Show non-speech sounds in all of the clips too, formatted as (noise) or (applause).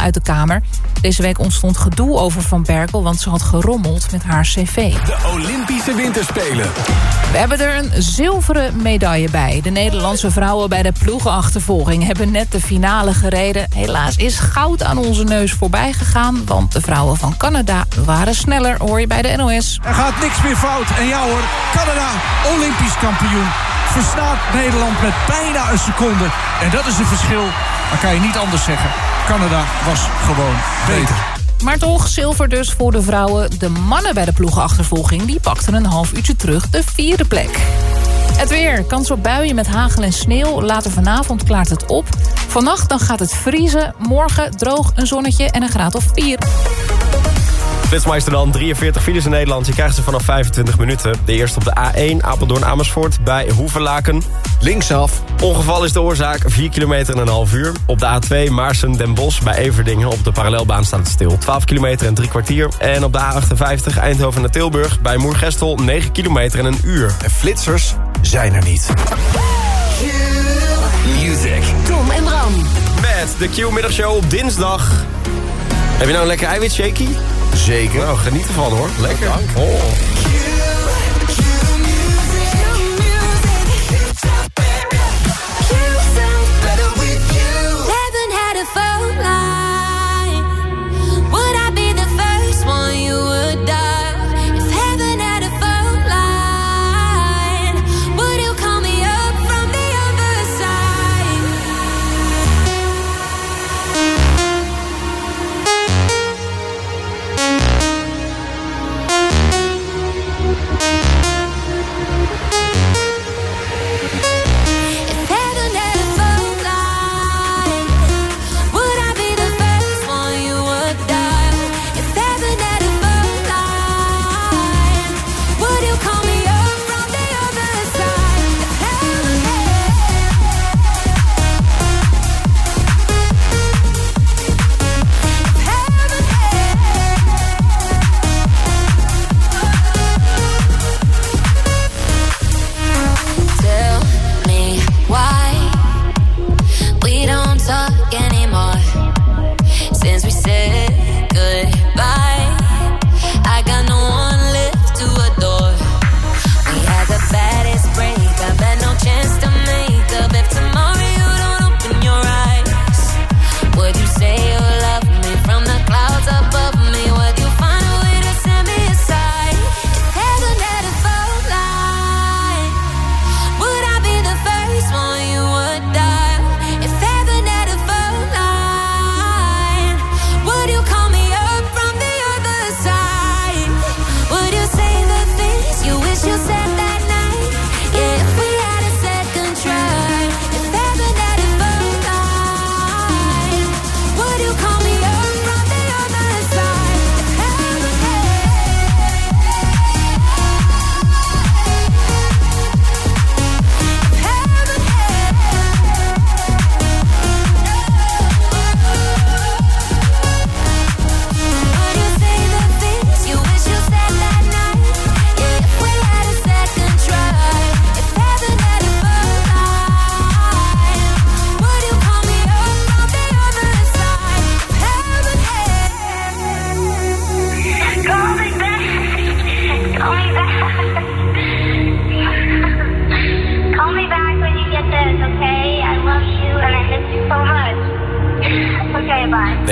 uit de Kamer. Deze week ontstond gedoe over Van Berkel... want ze had gerommeld met haar cv. De Olympische Winterspelen. We hebben er een zilveren medaille bij. De Nederlandse vrouwen bij de ploegenachtervolging... hebben net de finale gereden. Helaas is goud aan onze neus voorbij gegaan... want de vrouwen van Canada waren sneller, hoor je bij de NOS. Er gaat niks meer fout. En ja hoor, Canada, Olympisch kampioen. Verstaat Nederland met bijna een seconde. En dat is een verschil. Maar kan je niet anders zeggen. Canada was gewoon beter. Maar toch, zilver dus voor de vrouwen. De mannen bij de ploegenachtervolging die pakten een half uurtje terug de vierde plek. Het weer. Kans op buien met hagel en sneeuw. Later vanavond klaart het op. Vannacht dan gaat het vriezen. Morgen droog, een zonnetje en een graad of 4. Flitsmeister dan, 43 files in Nederland. Je krijgt ze vanaf 25 minuten. De eerste op de A1, Apeldoorn-Amersfoort, bij Hoevelaken. Linksaf. Ongeval is de oorzaak, 4 kilometer en een half uur. Op de A2, Maarsen-Den Bosch, bij Everdingen. Op de parallelbaan staat het stil. 12 kilometer en drie kwartier. En op de A58, Eindhoven naar Tilburg, bij Moergestel, 9 kilometer en een uur. En flitsers zijn er niet. Music. Tom en Bram. Met de Q-middagshow op dinsdag. Heb je nou een lekker eiwitshaky? Zeker. Nou, geniet ervan hoor. Lekker. Oh.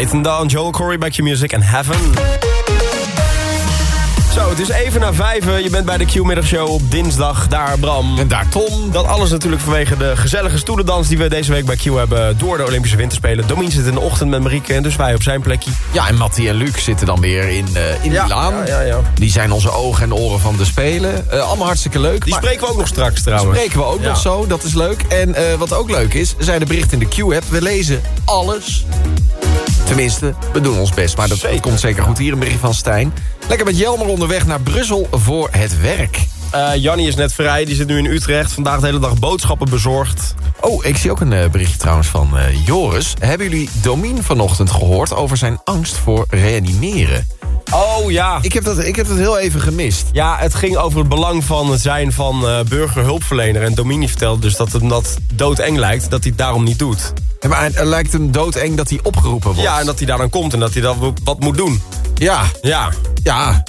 Nathan Dawn, Joel Corey, Back Your Music en Heaven. Zo, het is even na vijven. Je bent bij de Q-middagshow op dinsdag. Daar Bram. En daar Tom. Dat alles natuurlijk vanwege de gezellige stoelendans... die we deze week bij Q hebben door de Olympische Winterspelen. Domien zit in de ochtend met Marieke en dus wij op zijn plekje. Ja, en Mattie en Luc zitten dan weer in, eh in Ja, Milaan. ja, ja. Die zijn onze ogen en oren van de Spelen. Eh, allemaal hartstikke leuk. Die maar- spreken we ook nog straks trouwens. spreken we ook nog zo, dat is leuk. En eh, wat ook leuk is, zijn de berichten in de Q-app. We lezen alles. Tenminste, we doen ons best. Maar dat, Zeker. komt zeker goed. Hier een berichtje van Stijn. Lekker met Jelmer onderweg naar Brussel voor het werk. Eh Jannie is net vrij, die zit nu in Utrecht. Vandaag de hele dag boodschappen bezorgd. Oh, ik zie ook een eh, berichtje trouwens van eh, Joris. Hebben jullie Domien vanochtend gehoord over zijn angst voor reanimeren? Oh ja. Ik heb, dat, ik heb dat heel even gemist. Ja, het ging over het belang van het zijn van uh, burgerhulpverlener. En Domini vertelde dus dat hem dat doodeng lijkt, dat hij het daarom niet doet. Maar het lijkt hem doodeng dat hij opgeroepen wordt. Ja, en dat hij daar dan komt en dat hij dan wat moet doen. Ja. Ja. Ja,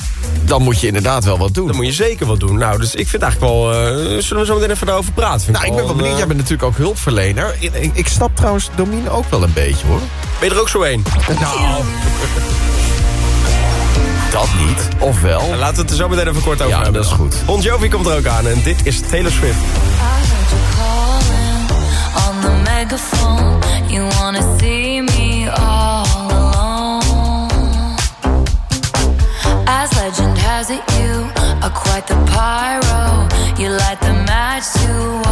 dan moet je inderdaad wel wat doen. Dan moet je zeker wat doen. Nou, dus ik vind eigenlijk wel... Eh, zullen we zo meteen even daarover praten? Vind nou, ik, ben wel benieuwd. Eh, Jij bent natuurlijk ook hulpverlener. Ik, ik, snap trouwens Domine ook wel een beetje, hoor. Ben je er ook zo een? Nou... Dat niet, of wel? Nou, laten we het er zo meteen even kort over ja, hebben. dat is goed. Bon Jovi komt er ook aan en dit is Taylor Swift. on the. You wanna see me all alone. As legend has it, you are quite the pyro. You light the match to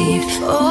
deceived. Oh.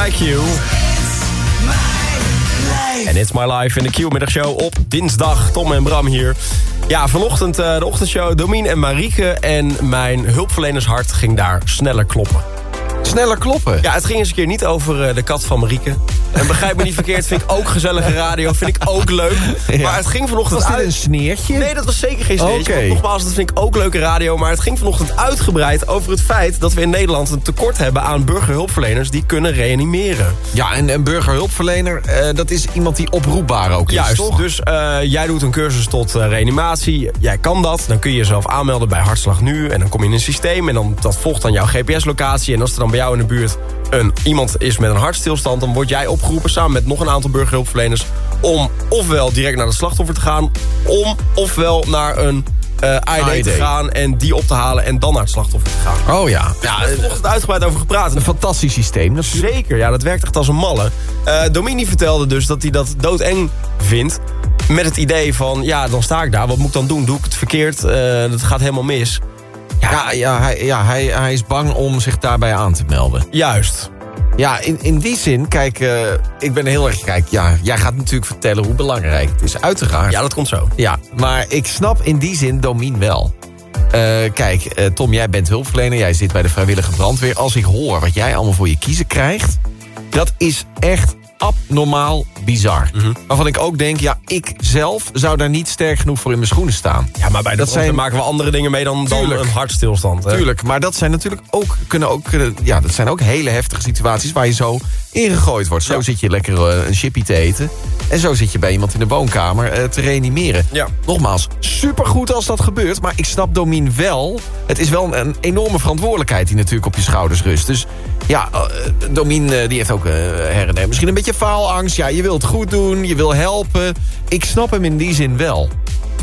Bij Q. It's my life. En It's My Life in de Q-middagshow op dinsdag. Tom en Bram hier. Ja, vanochtend eh, de ochtendshow Domien en Marieke. En mijn hulpverlenershart ging daar sneller kloppen. Sneller kloppen. Ja, het ging eens een keer niet over eh, de kat van Marieke. En begrijp me niet verkeerd, vind ik ook gezellige radio. Vind ik ook leuk. (laughs) Maar het ging vanochtend Was dit een sneertje? Nee, dat was zeker geen steentje. Oké. Want Nogmaals, dat vind ik ook leuke radio. Maar het ging vanochtend uitgebreid over het feit... dat we in Nederland een tekort hebben aan burgerhulpverleners... die kunnen reanimeren. Ja, en een burgerhulpverlener, eh, dat is iemand die oproepbaar ook is, Juist, toch? dus eh, jij doet een cursus tot eh, reanimatie. Jij kan dat. Dan kun je jezelf aanmelden bij Hartslag Nu. En dan kom je in een systeem. En dan, dat volgt dan jouw GPS-locatie. En als er dan bij jou in de buurt een, iemand is met een hartstilstand... dan word jij opgeroepen samen met nog een aantal burgerhulpverleners... om ofwel direct naar het slachtoffer te gaan... om ofwel naar een eh AED, AED. te gaan en die op te halen... en dan naar het slachtoffer te gaan. Oh ja. Ja, er is vanochtend uitgebreid over gepraat. Een fantastisch systeem. natuurlijk. Zeker, ja, dat werkt echt als een malle. Eh Domini vertelde dus dat hij dat doodeng vindt. Met het idee van, ja, dan sta ik daar. Wat moet ik dan doen? Doe ik het verkeerd? Eh dat gaat helemaal mis. Ja, ja, hij, ja hij, hij is bang om zich daarbij aan te melden. Juist. Ja, in, in die zin, kijk, eh, ik ben heel erg... Kijk, ja, jij gaat natuurlijk vertellen hoe belangrijk het is. Uiteraard. Ja, dat komt zo. Ja, maar ik snap in die zin Domien wel. Eh, kijk, eh, Tom, jij bent hulpverlener. Jij zit bij de vrijwillige brandweer. Als ik hoor wat jij allemaal voor je kiezen krijgt... dat is echt abnormaal bizar. Mhm. Waarvan ik ook denk, ja, ik zelf zou daar niet sterk genoeg voor in mijn schoenen staan. Ja, maar bij de Dat zijn- maken we andere dingen mee dan, dan een hartstilstand. Hè? Tuurlijk, maar dat zijn natuurlijk ook, kunnen ook, ja, dat zijn ook hele heftige situaties waar je zo ingegooid wordt. Zo Ja. zit je lekker eh, een chippy te eten. En zo zit je bij iemand in de woonkamer eh, te reanimeren. Ja. Nogmaals, supergoed als dat gebeurt. Maar ik snap Domien wel. Het is wel een, een enorme verantwoordelijkheid die natuurlijk op je schouders rust. Dus ja, eh, Domien die heeft ook her en misschien een beetje faalangst. Ja, je wilt goed doen, je wil helpen. Ik snap hem in die zin wel.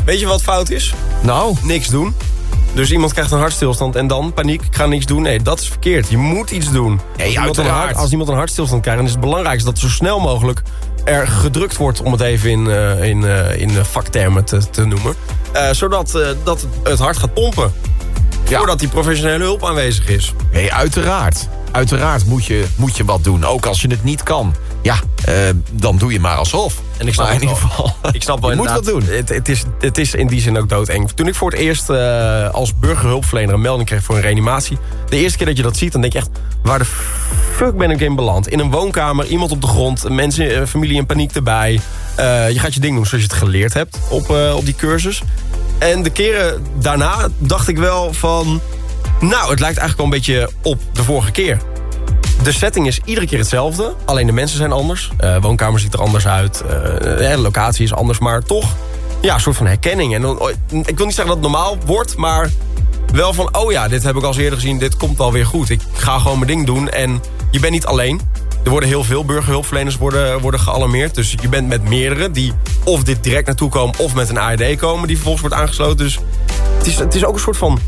Weet je wat fout is? Nou, Niks doen. Dus iemand krijgt een hartstilstand en dan paniek, ik ga niks doen. Nee, dat is verkeerd. Je moet iets doen. als, iemand hart, als iemand een hartstilstand krijgt, dan is het belangrijkste dat zo snel mogelijk er gedrukt wordt, om het even in, eh, in, eh, in eh, vaktermen te, te noemen. Zodat dat het hart gaat pompen. Ja. Voordat die professionele hulp aanwezig is. Nee, uiteraard. Uiteraard moet je, moet je wat doen, ook als je het niet kan. Ja, eh, dan doe je maar alsof. En ik snap maar in ieder geval, Ik snap wel (laughs) je moet wat doen. Het, het, is, het is in die zin ook doodeng. Toen ik voor het eerst eh, als burgerhulpverlener een melding kreeg voor een reanimatie... de eerste keer dat je dat ziet, dan denk je echt... waar de fuck ben ik in beland? In een woonkamer, iemand op de grond, mensen, eh, familie in paniek erbij. Je gaat je ding doen zoals je het geleerd hebt op, op die cursus. En de keren daarna dacht ik wel van... nou, het lijkt eigenlijk wel een beetje op de vorige keer. De setting is iedere keer hetzelfde. Alleen de mensen zijn anders. Eh woonkamer ziet er anders uit. eh, de locatie is anders. Maar toch ja, een soort van herkenning. En dan, ik wil niet zeggen dat het normaal wordt. Maar wel van, oh ja, dit heb ik al eerder gezien. Dit komt wel weer goed. Ik ga gewoon mijn ding doen. En je bent niet alleen. Er worden heel veel burgerhulpverleners worden, worden gealarmeerd. Dus je bent met meerdere die of dit direct naartoe komen... of met een AED komen die vervolgens wordt aangesloten. Dus het is, het is ook een soort van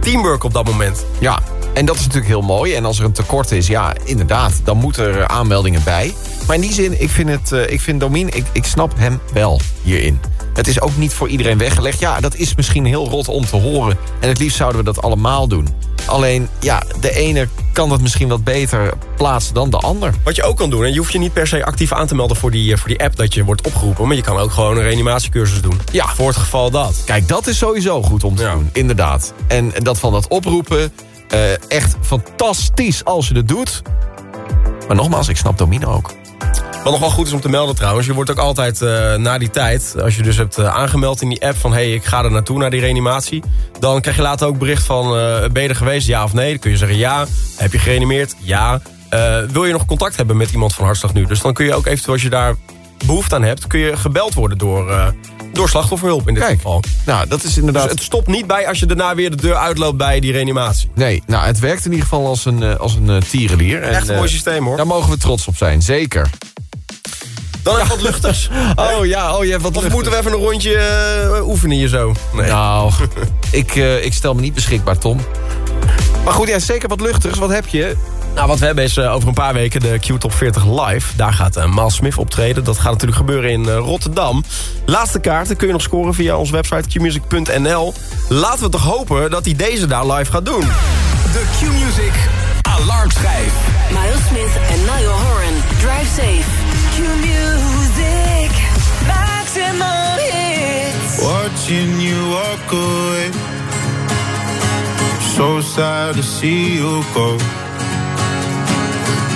teamwork op dat moment. Ja, en dat is natuurlijk heel mooi. En als er een tekort is, ja, inderdaad, dan moeten er aanmeldingen bij. Maar in die zin, ik vind, het, eh, ik vind Domien, ik, ik snap hem wel hierin. Het is ook niet voor iedereen weggelegd. Ja, dat is misschien heel rot om te horen. En het liefst zouden we dat allemaal doen. Alleen, ja, de ene kan dat misschien wat beter plaatsen dan de ander. Wat je ook kan doen, en je hoeft je niet per se actief aan te melden voor die, eh, voor die app dat je wordt opgeroepen. Maar je kan ook gewoon een reanimatiecursus doen. Ja. Voor het geval dat. Kijk, dat is sowieso goed om te Ja. doen, inderdaad. En dat van dat oproepen, eh, echt fantastisch als je het doet. Maar nogmaals, ik snap Domino ook. Wat nog wel goed is om te melden trouwens. Je wordt ook altijd eh, na die tijd, als je dus hebt eh, aangemeld in die app... van hé, hey, ik ga er naartoe, naar die reanimatie... dan krijg je later ook bericht van, eh, ben je er geweest, ja of nee? Dan kun je zeggen ja. Heb je gereanimeerd? Ja. Wil je nog contact hebben met iemand van Hartslag Nu? Dus dan kun je ook eventueel, als je daar behoefte aan hebt... kun je gebeld worden door, door slachtofferhulp in dit Kijk, geval. nou, dat is inderdaad... Dus het stopt niet bij als je daarna weer de deur uitloopt bij die reanimatie. Nee, nou, het werkt in ieder geval als een, eh, als een eh, tierenlier. En, Echt een eh, mooi systeem hoor. Daar mogen we trots op zijn, zeker. Dan even wat luchters. (laughs) Oh ja, oh, je hebt wat Of moeten we even een rondje eh, oefenen hier zo? Nee. Nou, (laughs) ik, eh, ik stel me niet beschikbaar, Tom. Maar goed, ja, zeker wat luchtigs. Wat heb je? Nou, wat we hebben is eh, over een paar weken de Q-Top 40 live. Daar gaat uh, Maal Smith optreden. Dat gaat natuurlijk gebeuren in eh, Rotterdam. Laatste kaarten kun je nog scoren via onze website qmusic.nl. Laten we toch hopen dat hij deze daar live gaat doen. De Q-Music Alarmschijf. Miles Smith en Niall Horan. Drive safe. Q-Music. Maximum hits. Watching you walk away. So sad to see you go.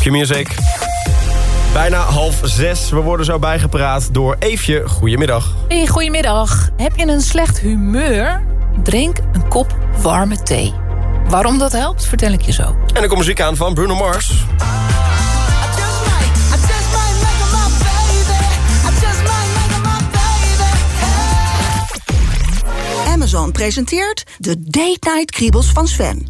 Op Q-Music. Bijna half zes. We worden zo bijgepraat door Eefje. Goedemiddag. Hey, goedemiddag. Heb je een slecht humeur? Drink een kop warme thee. Waarom dat helpt, vertel ik je zo. En er komt muziek aan van Bruno Mars. Amazon presenteert de Date Night Kriebels van Sven.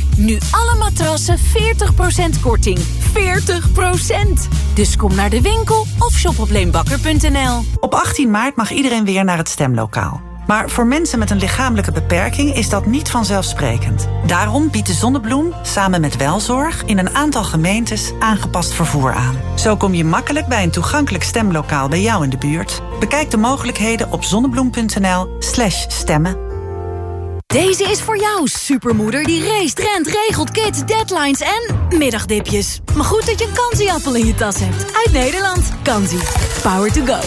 Nu alle matrassen 40% korting. 40%! Dus kom naar de winkel of shop op. Op 18 maart mag iedereen weer naar het stemlokaal. Maar voor mensen met een lichamelijke beperking is dat niet vanzelfsprekend. Daarom biedt de Zonnebloem samen met Welzorg in een aantal gemeentes aangepast vervoer aan. Zo kom je makkelijk bij een toegankelijk stemlokaal bij jou in de buurt. Bekijk de mogelijkheden op zonnebloem.nl/slash stemmen. Deze is voor jou, supermoeder die race, rent, regelt, kids, deadlines en middagdipjes. Maar goed dat je een kansieappel in je tas hebt. Uit Nederland. Kansie. Power to go.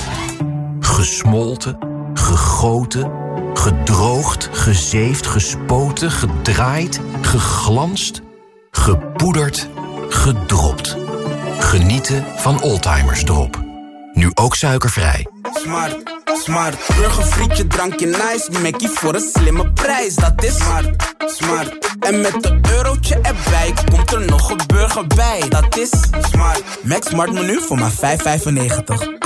Gesmolten, gegoten, gedroogd, gezeefd, gespoten, gedraaid, geglanst, gepoederd, gedropt. Genieten van Oldtimers Drop. Nu ook suikervrij. Smart, smart. Burgerfrietje, drankje nice. Mackie voor een slimme prijs. Dat is smart, smart. En met een eurotje erbij komt er nog een burger bij. Dat is smart. Max Smart menu voor maar 5,95.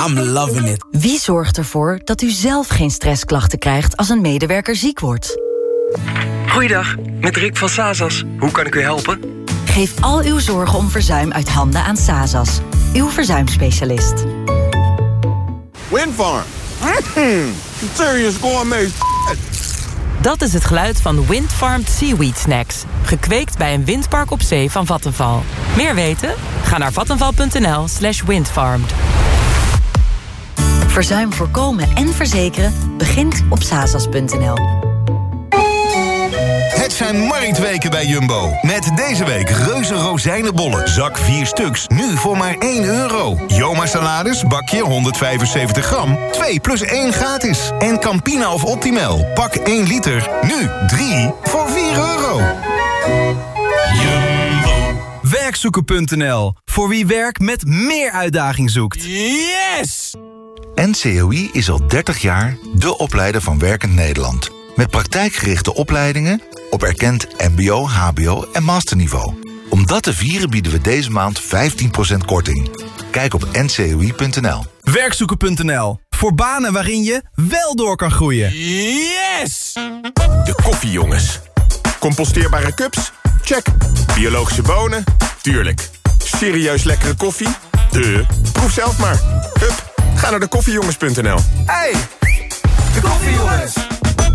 I'm loving it. Wie zorgt ervoor dat u zelf geen stressklachten krijgt als een medewerker ziek wordt? Goeiedag, met Rick van Sazas. Hoe kan ik u helpen? Geef al uw zorgen om verzuim uit handen aan Sazas, uw verzuimspecialist. Windfarm. Mm, serious gourmet. Dat is het geluid van Windfarmed Seaweed Snacks. Gekweekt bij een windpark op zee van Vattenval. Meer weten? Ga naar vattenval.nl slash windfarmed. Verzuim voorkomen en verzekeren begint op sazas.nl. Het zijn marktweken bij Jumbo. Met deze week reuze rozijnenbollen. Zak 4 stuks. Nu voor maar 1 euro. Joma salades, bakje 175 gram. 2 plus 1 gratis. En Campina of Optimal. Pak 1 liter. Nu 3 voor 4 euro. Werkzoeken.nl. Voor wie werk met meer uitdaging zoekt. Yes! NCOI is al 30 jaar de opleider van Werkend Nederland. Met praktijkgerichte opleidingen op erkend mbo, hbo en masterniveau. Om dat te vieren bieden we deze maand 15% korting. Kijk op ncoi.nl. Werkzoeken.nl. Voor banen waarin je wel door kan groeien. Yes! De koffiejongens. Composteerbare cups? Check. Biologische bonen? Tuurlijk. Serieus lekkere koffie? De. Proef zelf maar. Hup, ga naar de koffiejongens.nl. Hey, de koffiejongens.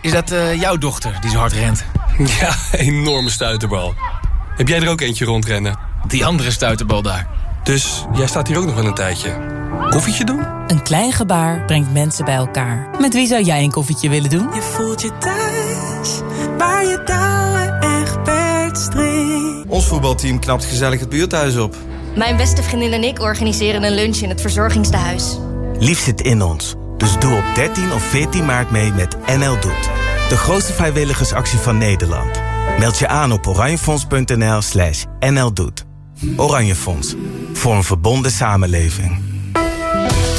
Is dat eh, jouw dochter die zo hard rent? (laughs) Ja, enorme stuiterbal. Heb jij er ook eentje rondrennen? Die andere stuiterbal daar. Dus jij staat hier ook nog wel een tijdje. Koffietje doen? Een klein gebaar brengt mensen bij elkaar. Met wie zou jij een koffietje willen doen? Je voelt je thuis, waar je touwen echt string. Ons voetbalteam knapt gezellig het buurthuis op. Mijn beste vriendin en ik organiseren een lunch in het verzorgingstehuis. Lief zit in ons. Dus doe op 13 of 14 maart mee met NL Doet. De grootste vrijwilligersactie van Nederland. Meld je aan op oranjefonds.nl slash nldoet. Oranje Fonds. Voor een verbonden samenleving.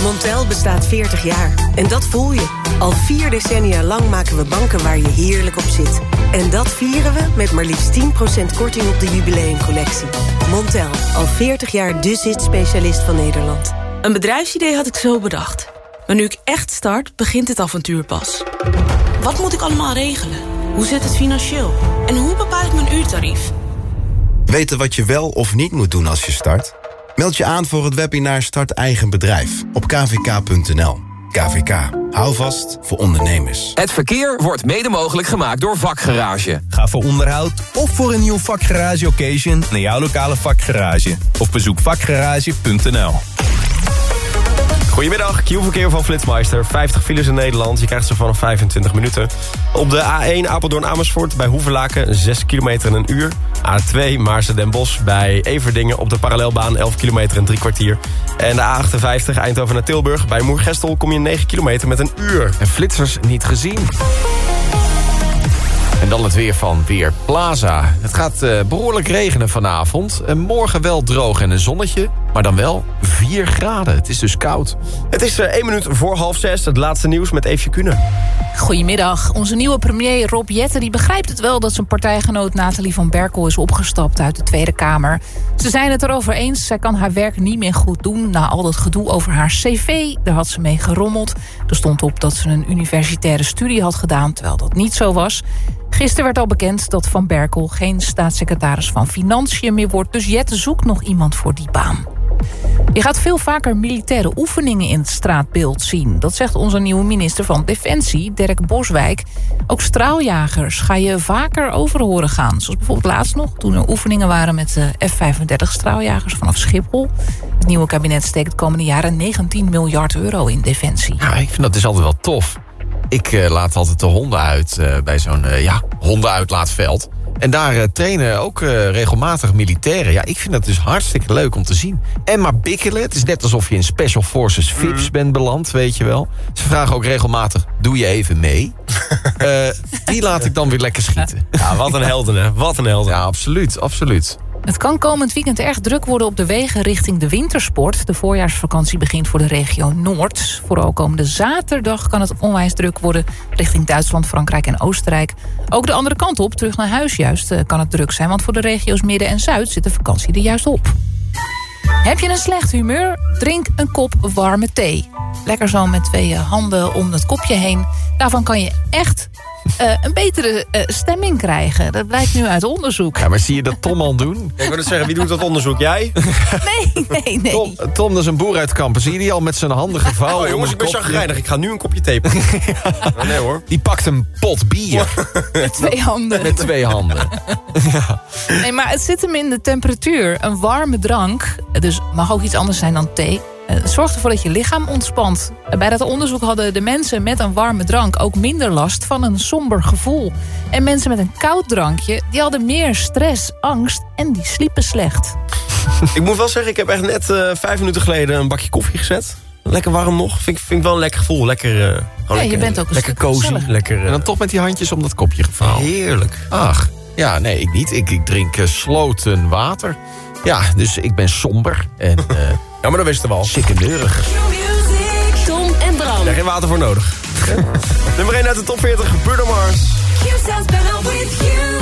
Montel bestaat 40 jaar. En dat voel je. Al vier decennia lang maken we banken waar je heerlijk op zit. En dat vieren we met maar liefst 10% korting op de jubileumcollectie. Montel, al 40 jaar de zit-specialist van Nederland. Een bedrijfsidee had ik zo bedacht. Maar nu ik echt start, begint het avontuur pas. Wat moet ik allemaal regelen? Hoe zit het financieel? En hoe bepaal ik mijn uurtarief? Weten wat je wel of niet moet doen als je start? Meld je aan voor het webinar Start Eigen Bedrijf op kvk.nl. KVK. Hou vast voor ondernemers. Het verkeer wordt mede mogelijk gemaakt door Vakgarage. Ga voor onderhoud of voor een nieuw vakgarage occasion naar jouw lokale vakgarage. Of bezoek vakgarage.nl. Goedemiddag, Q-verkeer van Flitsmeister. 50 files in Nederland, je krijgt ze vanaf 25 minuten. Op de A1 Apeldoorn-Amersfoort bij Hoevelaken 6 kilometer en een uur. A2 Maarsen-Den Bosch bij Everdingen op de parallelbaan 11 kilometer en drie kwartier. En de A58 Eindhoven naar Tilburg bij Moergestel kom je 9 kilometer met een uur. En flitsers niet gezien. En dan het weer van Weer Plaza. Het gaat eh, behoorlijk regenen vanavond. En morgen wel droog en een zonnetje. Maar dan wel 4 graden. Het is dus koud. Het is eh, 1 minuut voor half 6. Het laatste nieuws met Eefje Kunen. Goedemiddag. Onze nieuwe premier Rob Jetten die begrijpt het wel... dat zijn partijgenoot Nathalie van Berkel is opgestapt uit de Tweede Kamer. Ze zijn het erover eens. Zij kan haar werk niet meer goed doen... na al dat gedoe over haar cv. Daar had ze mee gerommeld. Er stond op dat ze een universitaire studie had gedaan... terwijl dat niet zo was. Gisteren werd al bekend dat Van Berkel geen staatssecretaris van Financiën meer wordt. Dus Jette zoekt nog iemand voor die baan. Je gaat veel vaker militaire oefeningen in het straatbeeld zien. Dat zegt onze nieuwe minister van Defensie, Dirk Boswijk. Ook straaljagers ga je vaker over horen gaan. Zoals bijvoorbeeld laatst nog, toen er oefeningen waren met de F-35 straaljagers vanaf Schiphol. Het nieuwe kabinet steekt de komende jaren 19 miljard euro in defensie. Ja, ik vind dat dus altijd wel tof. Ik eh, laat altijd de honden uit eh, bij zo'n eh, ja, hondenuitlaatveld. En daar trainen ook regelmatig militairen. Ja, ik vind dat dus hartstikke leuk om te zien. En maar bikkelen, het is net alsof je in Special Forces VIPs bent beland, weet je wel. Ze vragen ook regelmatig, doe je even mee? (laughs) Die laat ik dan weer lekker schieten. Ja, wat een helden, hè? Wat een helden. Ja, absoluut, absoluut. Het kan komend weekend erg druk worden op de wegen richting de wintersport. De voorjaarsvakantie begint voor de regio Noord. Vooral komende zaterdag kan het onwijs druk worden richting Duitsland, Frankrijk en Oostenrijk. Ook de andere kant op, terug naar huis juist, eh, kan het druk zijn. Want voor de regio's Midden en Zuid zit de vakantie er juist op. Heb je een slecht humeur? Drink een kop warme thee. Lekker zo met twee eh, handen om het kopje heen. Daarvan kan je echt eh, een betere eh, stemming krijgen. Dat blijkt nu uit onderzoek. Ja, maar zie je dat Tom al doen? Ik wil het zeggen, wie doet dat onderzoek? Jij? (laughs) Nee, nee, nee. Tom, Tom, dat is een boer uit Kampen. Zie je die al met zijn handen gevouwen? Oh, jongens, ik ben chagrijnig. Ik ga nu een kopje thee pakken. (laughs) Nee hoor. Die pakt een pot bier (laughs) Met twee handen. met twee handen. Nee, maar het zit hem in de temperatuur. Een warme drank, dus mag ook iets anders zijn dan thee... eh, zorgt ervoor dat je lichaam ontspant. Bij dat onderzoek hadden de mensen met een warme drank... ook minder last van een somber gevoel. En mensen met een koud drankje... die hadden meer stress, angst en die sliepen slecht. (laughs) Ik moet wel zeggen, ik heb echt net eh, vijf minuten geleden een bakje koffie gezet. Lekker warm nog. Vind, ik- vind ik wel een lekker gevoel. Lekker, eh, je lekker, bent ook een lekker stuk cozy. Lekker, eh, En dan toch met die handjes om dat kopje gevouwen. heerlijk. Ach, ja, nee, ik niet. Ik, ik drink eh, sloten water. Ja, dus ik ben somber en (laughs) eh Ja, maar dat wisten we al. sikkeneurig. Tom en Bram. Daar geen water voor nodig. (laughs) Nummer 1 uit de top 40, Bruno Mars. Q sounds better with you. You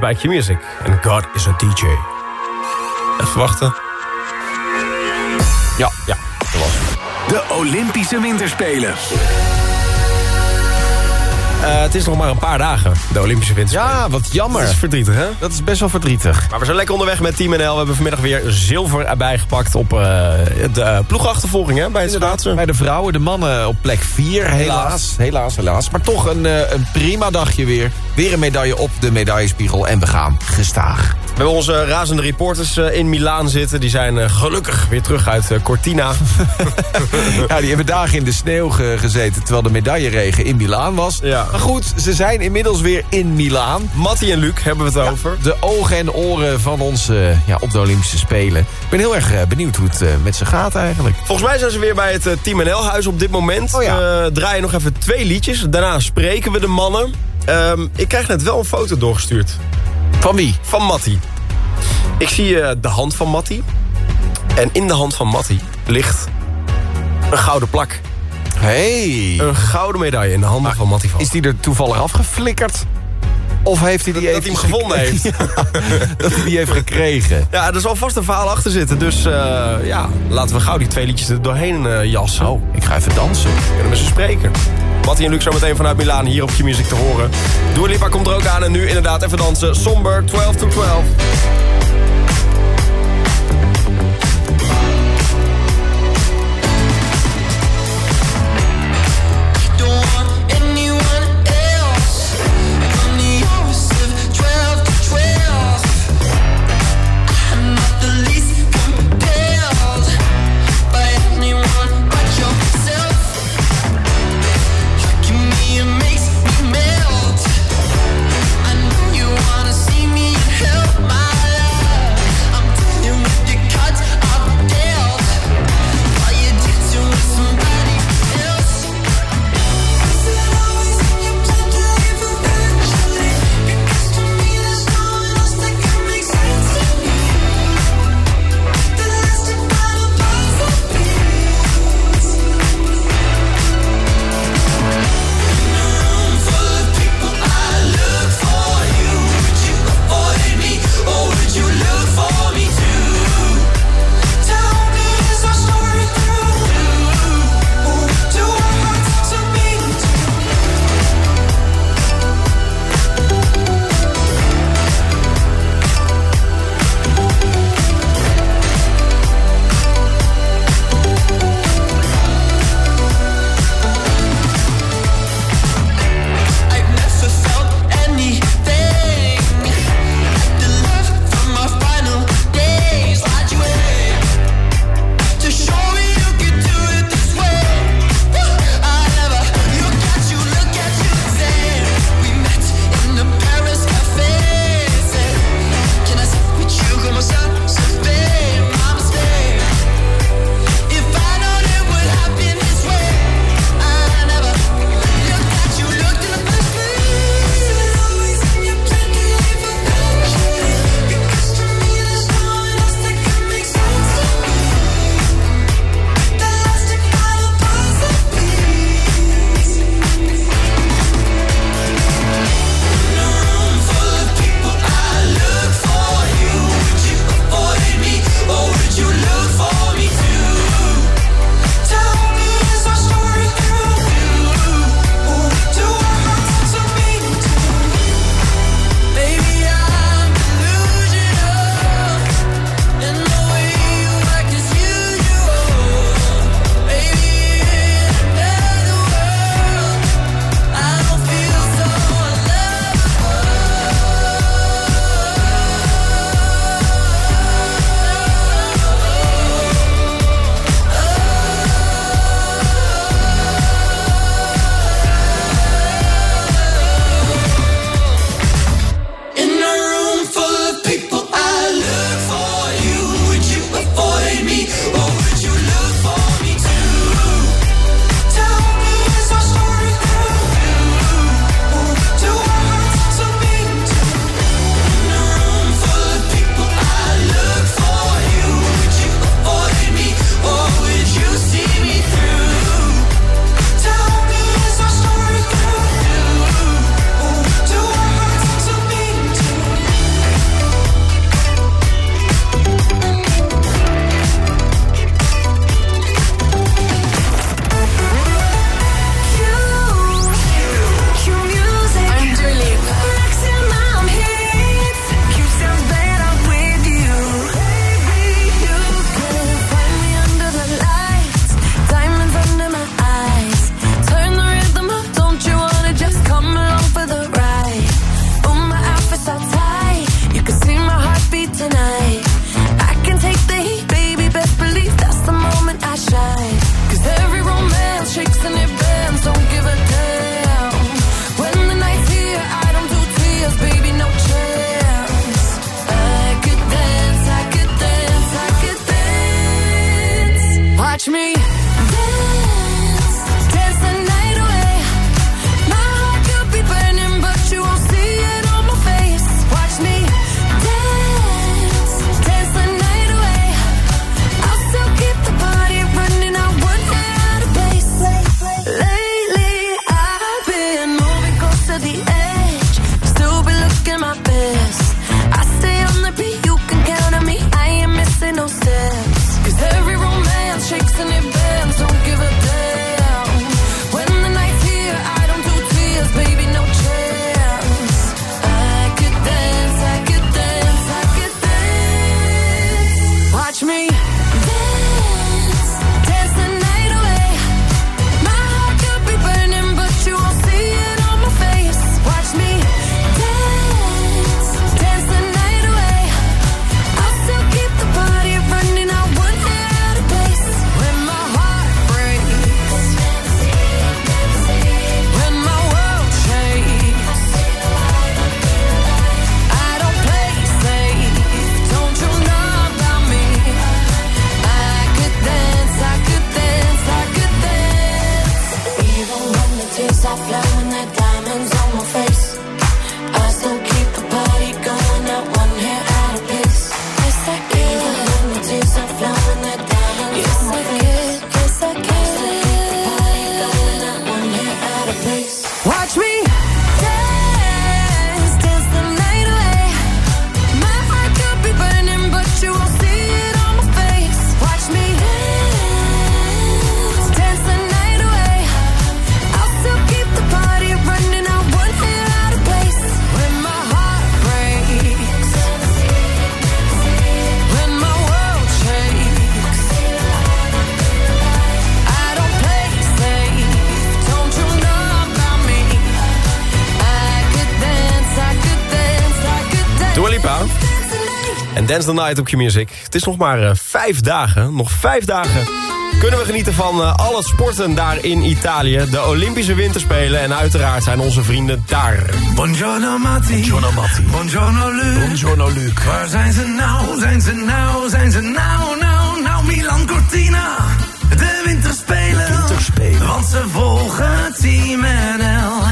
Bij Q-Music. En God is a DJ. Even wachten. Ja, ja, dat was het. De Olympische Winterspelen. Eh, het is nog maar een paar dagen, de Olympische Winterspelen. Ja, wat jammer. Dat is verdrietig, hè? Dat is best wel verdrietig. Maar we zijn lekker onderweg met Team NL. We hebben vanmiddag weer zilver erbij gepakt op eh, de uh, ploegachtervolging hè, bij het schaatsen. Bij de vrouwen, de mannen op plek 4, helaas. Helaas, helaas. Maar toch een, eh, een prima dagje weer. Weer een medaille op de medaillespiegel en we gaan gestaag. We hebben onze razende reporters eh, in Milaan zitten. Die zijn eh, gelukkig weer terug uit eh, Cortina. (laughs) Ja, die hebben dagen in de sneeuw ge- gezeten... terwijl de medailleregen in Milaan was. Ja. Maar goed, ze zijn inmiddels weer in Milaan. Mattie en Luc hebben we het over. De ogen en oren van ons ja, op de Olympische Spelen. Ik ben heel erg benieuwd hoe het met ze gaat eigenlijk. Volgens mij zijn ze weer bij het Team NL-huis op dit moment. Oh ja. Draaien nog even twee liedjes. Daarna spreken we de mannen. Ehm, ik krijg net wel een foto doorgestuurd. Van wie? Van Mattie. Ik zie eh, de hand van Mattie. En in de hand van Mattie ligt een gouden plak. Hey. Een gouden medaille in de handen van van. Is die er toevallig afgeflikkerd? Of heeft hij die Dat even hij hem gevonden heeft. (laughs) dat hij die heeft gekregen? Ja, er zal vast een verhaal achter zitten. Dus eh, ja, laten we gauw die twee liedjes er doorheen eh, jassen. Oh, ik ga even dansen. Kunnen we ze spreken. Mattie en Luc zo meteen vanuit Milaan hier op Q-Music te horen. Dua Lipa komt er ook aan en nu inderdaad even dansen. Somber, 12 to 12. Dance the Night op Q-Music. Het is nog maar eh, vijf dagen. Nog vijf dagen kunnen we genieten van eh, alle sporten daar in Italië. De Olympische Winterspelen. En uiteraard zijn onze vrienden daar. Buongiorno Matti. Buongiorno Matti. Buongiorno Luc. Buongiorno Luc. Waar zijn ze nou? Zijn ze nou? Zijn ze nou? Nou, nou Milan Cortina. De winterspelen. Winterspelen. Want ze volgen Team NL.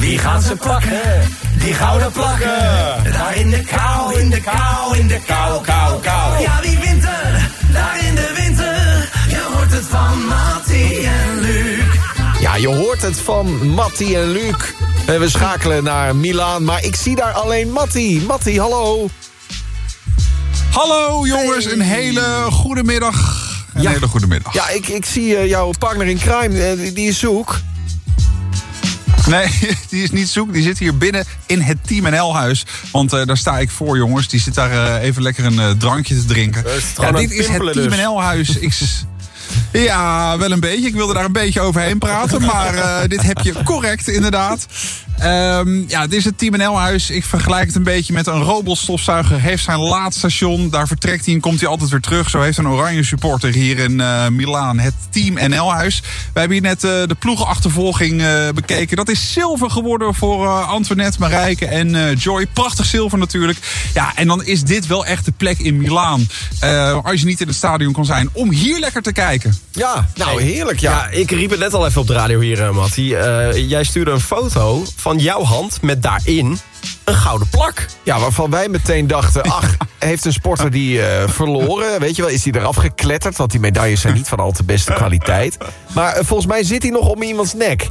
Wie gaat ze pakken? Die gouden plakken. Daar in de kou, in de kou, in de kou, kou, kou. Ja, wie wint er? Daar in de winter. Je hoort het van Matti en Luc. Ja, je hoort het van Matti en Luc. En we schakelen naar Milaan, maar ik zie daar alleen Matti. Matti, hallo. Hallo jongens, een hele goede middag. Een Ja. hele goede middag. Ja, ik, ik zie eh, jouw partner in crime, eh, die- die is zoek. Nee, (laughs) die is niet zoek. Die zit hier binnen in het Team NL-huis. Want eh, daar sta ik voor, jongens. Die zit daar eh, even lekker een eh, drankje te drinken. Ja, aan dit is het Team dus. NL-huis. Ik... (laughs) Ja, wel een beetje. Ik wilde daar een beetje overheen praten. Maar dit heb je correct, inderdaad. Ehm, ja, dit is het Team NL-huis. Ik vergelijk het een beetje met een robotstofzuiger. Heeft zijn laadstation. Daar vertrekt hij en komt hij altijd weer terug. Zo heeft een oranje supporter hier in eh Milaan het Team NL-huis. We hebben hier net eh, de ploegenachtervolging eh, bekeken. Dat is zilver geworden voor eh, Antoinette, Marijke en eh, Joy. Prachtig zilver natuurlijk. Ja, en dan is dit wel echt de plek in Milaan. Eh, als je niet in het stadion kon zijn, om hier lekker te kijken. Ja, nou heerlijk, ja. Ja, ik riep het net al even op de radio hier, eh, Matti. Eh, jij stuurde een foto van jouw hand met daarin een gouden plak. Ja, waarvan wij meteen dachten, (laughs) ach, heeft een sporter die eh, verloren? Weet je wel, is hij eraf gekletterd? Want die medailles zijn niet van al te beste kwaliteit. Maar eh, volgens mij zit hij nog om iemands nek.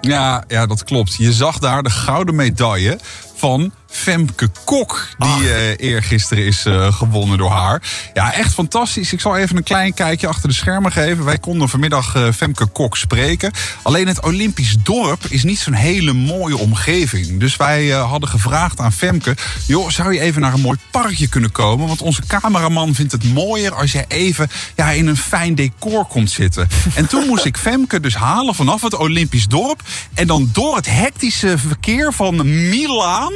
Ja, ja, dat klopt. Je zag daar de gouden medaille van Femke Kok. Die eh eergisteren is eh, gewonnen door haar. Ja, echt fantastisch. Ik zal even een klein kijkje achter de schermen geven. Wij konden vanmiddag eh, Femke Kok spreken. Alleen het Olympisch dorp is niet zo'n hele mooie omgeving. Dus wij hadden gevraagd aan Femke... joh, zou je even naar een mooi parkje kunnen komen? Want onze cameraman vindt het mooier als jij even ja, in een fijn decor komt zitten. En toen moest ik Femke dus halen vanaf het Olympisch dorp... en dan door het hectische verkeer van Milaan...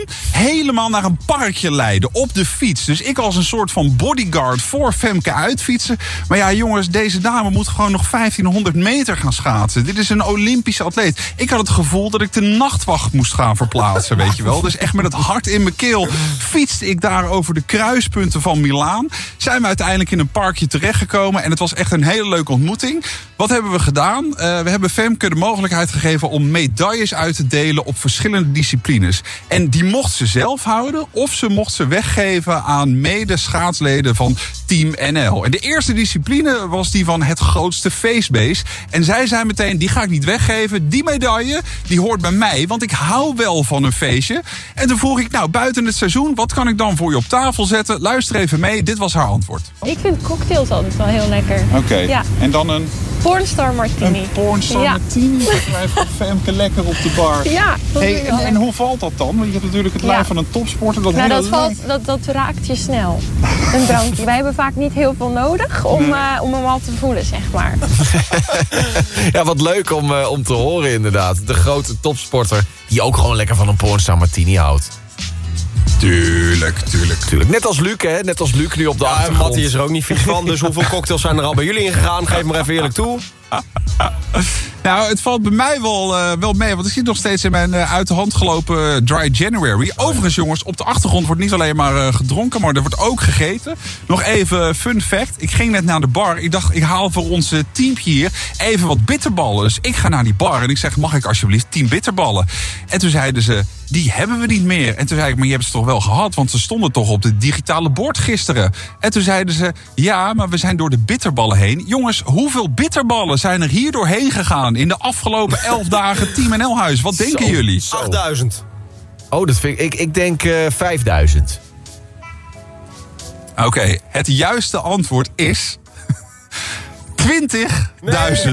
helemaal naar een parkje leiden op de fiets. Dus ik als een soort van bodyguard voor Femke uitfietsen. Maar ja, jongens, deze dame moet gewoon nog 1500 meter gaan schaatsen. Dit is een Olympische atleet. Ik had het gevoel dat ik de nachtwacht moest gaan verplaatsen, weet je wel. Dus echt met het hart in mijn keel fietste ik daar over de kruispunten van Milaan. Zijn we uiteindelijk in een parkje terechtgekomen. En het was echt een hele leuke ontmoeting. Wat hebben we gedaan? Eh, we hebben Femke de mogelijkheid gegeven om medailles uit te delen op verschillende disciplines. En die mocht ze zelf houden of ze mocht ze weggeven aan mede-schaatsleden van Team NL. En de eerste discipline was die van het grootste facebase. En zij zei meteen, die ga ik niet weggeven. Die medaille, die hoort bij mij, want ik hou wel van een feestje. En toen vroeg ik, nou, buiten het seizoen, wat kan ik dan voor je op tafel zetten? Luister even mee, dit was haar antwoord. Ik vind cocktails altijd wel heel lekker. Oké, Ja. en dan een, Pornstar martini. een pornstar Ja. martini. Dat blijft Femke lekker op de bar. Ja, dat Hey, en, en hoe valt dat dan? Want je hebt natuurlijk het lijf Ja. van een topsporter. Dat nou, dat, valt, dat, dat raakt je snel. Een drankje. Wij hebben vaak niet heel veel nodig om, Nee. eh, om hem al te voelen, zeg maar. (laughs) Ja, wat leuk om, eh, om te horen inderdaad. De grote topsporter die ook gewoon lekker van een pornstar martini houdt. Tuurlijk, tuurlijk. tuurlijk. Net als Luc, hè? Net als Luc nu op de Ja, achtergrond. Mattie is er ook niet vies van. Dus hoeveel cocktails zijn er al bij jullie ingegaan? Geef maar even eerlijk toe. (laughs) Nou, het valt bij mij wel, eh, wel mee. Want ik zit nog steeds in mijn eh, uit de hand gelopen eh, dry January. Overigens, jongens, op de achtergrond wordt niet alleen maar gedronken, maar er wordt ook gegeten. Nog even fun fact. Ik ging net naar de bar. Ik dacht, ik haal voor ons eh, teampje hier even wat bitterballen. Dus ik ga naar die bar en ik zeg, mag ik alsjeblieft 10 bitterballen? En toen zeiden ze, die hebben we niet meer. En toen zei ik, maar je hebt ze toch wel gehad? Want ze stonden toch op de digitale bord gisteren. En toen zeiden ze, ja, maar we zijn door de bitterballen heen. Jongens, hoeveel bitterballen zijn er hier doorheen gegaan... in de afgelopen (laughs) 11 dagen Team NL Huis? Wat denken Zo, jullie? zo. 8000. Oh, dat vind ik... Ik, ik denk eh 5000. Oké, het juiste antwoord is... 20.000.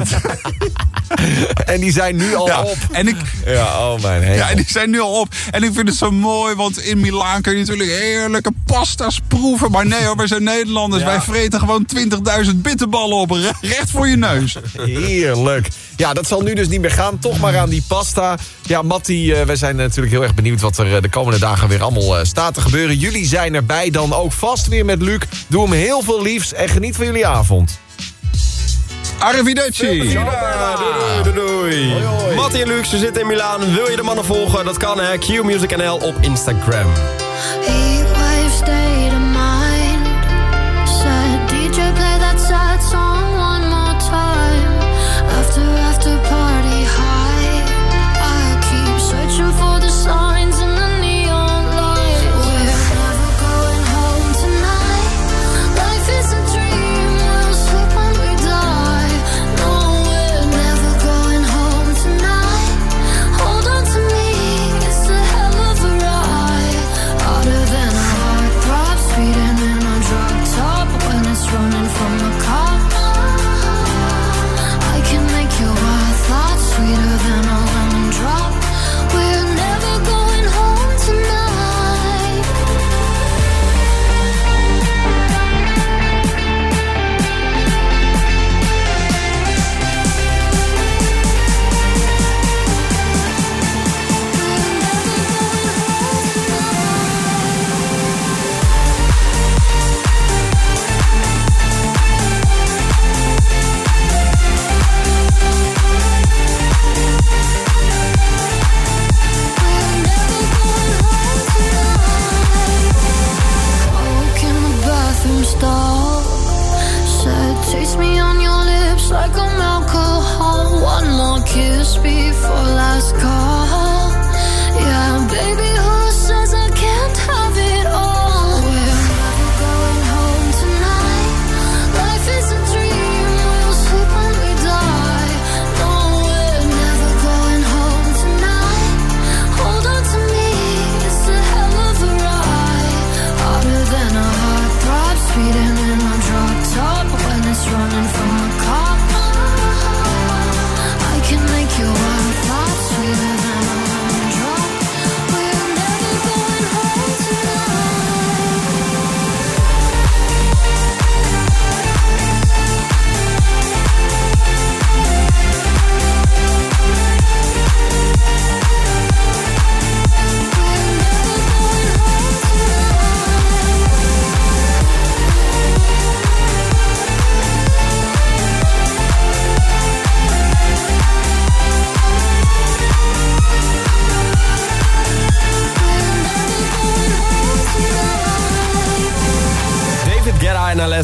(laughs) En die zijn nu al Ja, op. En ik, Ja, oh mijn hemel. Ja, en die zijn nu al op. En ik vind het zo mooi, want in Milaan kun je natuurlijk heerlijke pasta's proeven. Maar nee hoor, wij zijn Nederlanders. Ja. Wij vreten gewoon 20.000 bitterballen op. re- Recht voor je neus. Heerlijk. Ja, dat zal nu dus niet meer gaan. Toch maar aan die pasta. Ja, Matti, eh, wij zijn natuurlijk heel erg benieuwd... wat er eh, de komende dagen weer allemaal eh, staat te gebeuren. Jullie zijn erbij dan ook vast weer met Luc. Doe hem heel veel liefs en geniet van jullie avond. Arrivederci. Doei, doei, doei. Mattie en Luc, ze zitten in Milaan. Wil je de mannen volgen? Dat kan hè. Q Music NL op Instagram.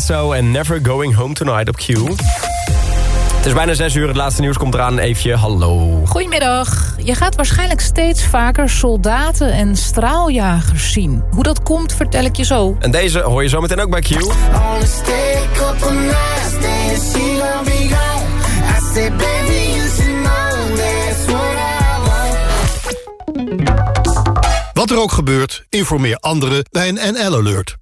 En Never Going Home Tonight op Q. Het is bijna 6 uur, het laatste nieuws komt eraan. Eefje, hallo. Goedemiddag. Je gaat waarschijnlijk steeds vaker soldaten en straaljagers zien. Hoe dat komt, vertel ik je zo. En deze hoor je zo meteen ook bij Q. Only stay a couple nights, then she gon' be gone. I said, baby, you should know that's what I want. Wat er ook gebeurt, informeer anderen bij een NL-alert.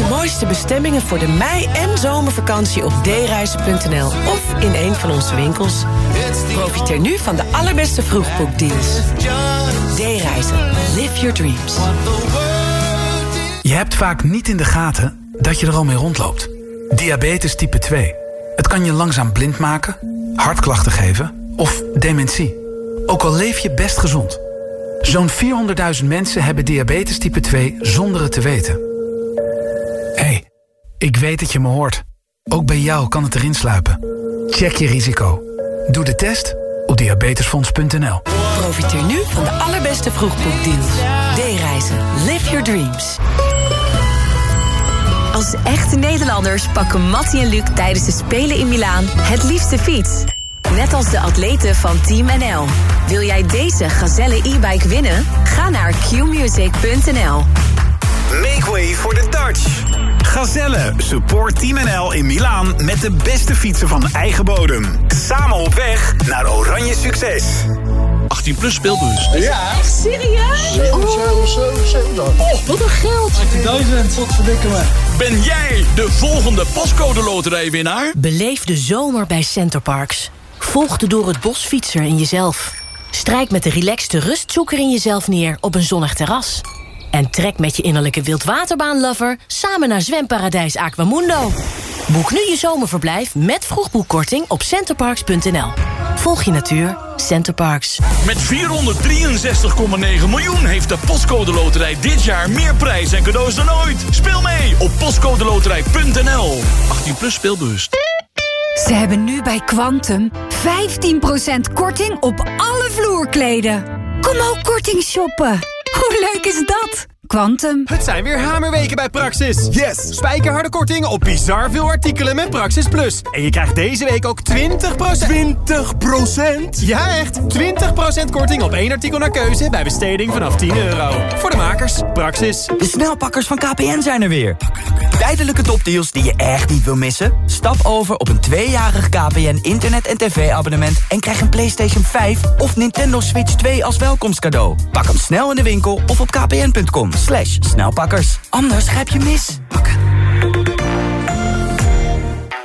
De mooiste bestemmingen voor de mei- en zomervakantie op dereizen.nl of in een van onze winkels. Profiteer nu van de allerbeste vroegboekdeals. D-reizen. Live your dreams. Je hebt vaak niet in de gaten dat je er al mee rondloopt. Diabetes type 2. Het kan je langzaam blind maken, hartklachten geven of dementie. Ook al leef je best gezond. Zo'n 400.000 mensen hebben diabetes type 2 zonder het te weten. Ik weet dat je me hoort. Ook bij jou kan het erin sluipen. Check je risico. Doe de test op diabetesfonds.nl. Profiteer nu van de allerbeste vroegboekdeals. D-reizen. Live your dreams. Als echte Nederlanders pakken Mattie en Luc tijdens de Spelen in Milaan het liefste fiets. Net als de atleten van Team NL. Wil jij deze Gazelle e-bike winnen? Ga naar qmusic.nl. Make way voor de Dutch. Gazelle, support Team NL in Milaan met de beste fietsen van eigen bodem. Samen op weg naar oranje succes. 18 plus speelbus. Ja. Echt serieus? Oh, wat een geld. 18.000, wat verdikken me. Ben jij de volgende pascode loterijwinnaar? Beleef de zomer bij Centerparks. Volg de door het bos fietser in jezelf. Strijk met de relaxte rustzoeker in jezelf neer op een zonnig terras. En trek met je innerlijke wildwaterbaanlover samen naar zwemparadijs Aquamundo. Boek nu je zomerverblijf met vroegboekkorting op centerparks.nl. Volg je natuur, Centerparks. Met 463,9 miljoen heeft de Postcode Loterij dit jaar meer prijs en cadeaus dan ooit. Speel mee op postcodeloterij.nl. 18 plus speelbus. Ze hebben nu bij Quantum 15% korting op alle vloerkleden. Kom ook korting shoppen. Hoe leuk is dat? Quantum. Het zijn weer hamerweken bij Praxis. Yes! Spijkerharde korting op bizar veel artikelen met Praxis Plus. En je krijgt deze week ook 20%... 20%? Ja, echt! 20% korting op één artikel naar keuze bij besteding vanaf 10 euro. Voor de makers, Praxis. De snelpakkers van KPN zijn er weer. Tijdelijke topdeals die je echt niet wil missen? Stap over op een tweejarig KPN internet- en tv-abonnement... en krijg een PlayStation 5 of Nintendo Switch 2 als welkomstcadeau. Pak hem snel in de winkel of op kpn.com slash snelpakkers. Anders grijp je mis.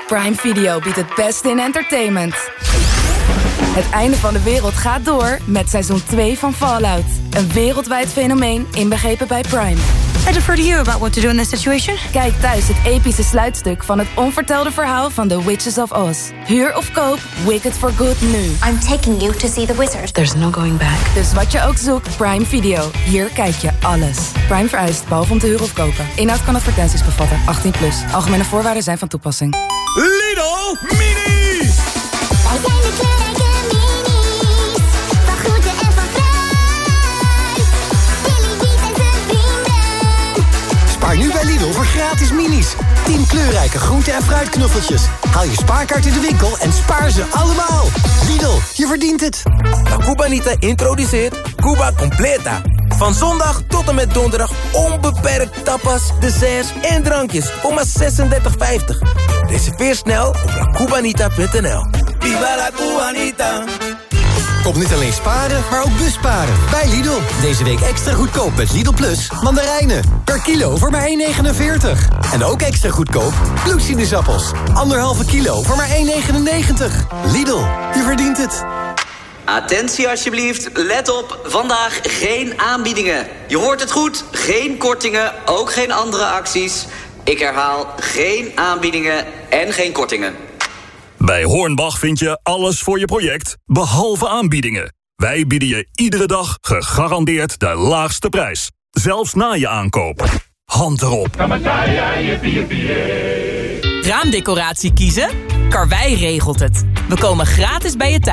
Prime Video biedt het beste in entertainment. Het einde van de wereld gaat door met seizoen 2 van Fallout. Een wereldwijd fenomeen inbegrepen bij Prime. I defer to you about what to do in this situation. Kijk thuis het epische sluitstuk van het onvertelde verhaal van The Witches of Oz. Huur of koop, Wicked for Good nu. I'm taking you to see the wizard. There's no going back. Dus wat je ook zoekt, Prime Video. Hier kijk je alles. Prime vereist, behalve om te huren of kopen. Inhoud kan advertenties bevatten. 18 plus. Algemene voorwaarden zijn van toepassing. Lidl Mini! Minis. 10 kleurrijke groente- en fruitknuffeltjes. Haal je spaarkaart in de winkel en spaar ze allemaal. Lidl, je verdient het. La Cubanita introduceert Cuba Completa. Van zondag tot en met donderdag onbeperkt tapas, desserts en drankjes voor maar 36,50. Reserveer snel op lacubanita.nl. Viva la Cubanita! Kom niet alleen sparen, maar ook busparen. Bij Lidl. Deze week extra goedkoop met Lidl Plus mandarijnen. Per kilo voor maar 1,49. En ook extra goedkoop bloedsinusappels. Anderhalve kilo voor maar 1,99. Lidl, je verdient het. Attentie alsjeblieft, let op, vandaag geen aanbiedingen. Je hoort het goed, geen kortingen, ook geen andere acties. Ik herhaal, geen aanbiedingen en geen kortingen. Bij Hornbach vind je alles voor je project, behalve aanbiedingen. Wij bieden je iedere dag gegarandeerd de laagste prijs. Zelfs na je aankoop. Hand erop. Raamdecoratie kiezen? Karwei regelt het. We komen gratis bij je thuis.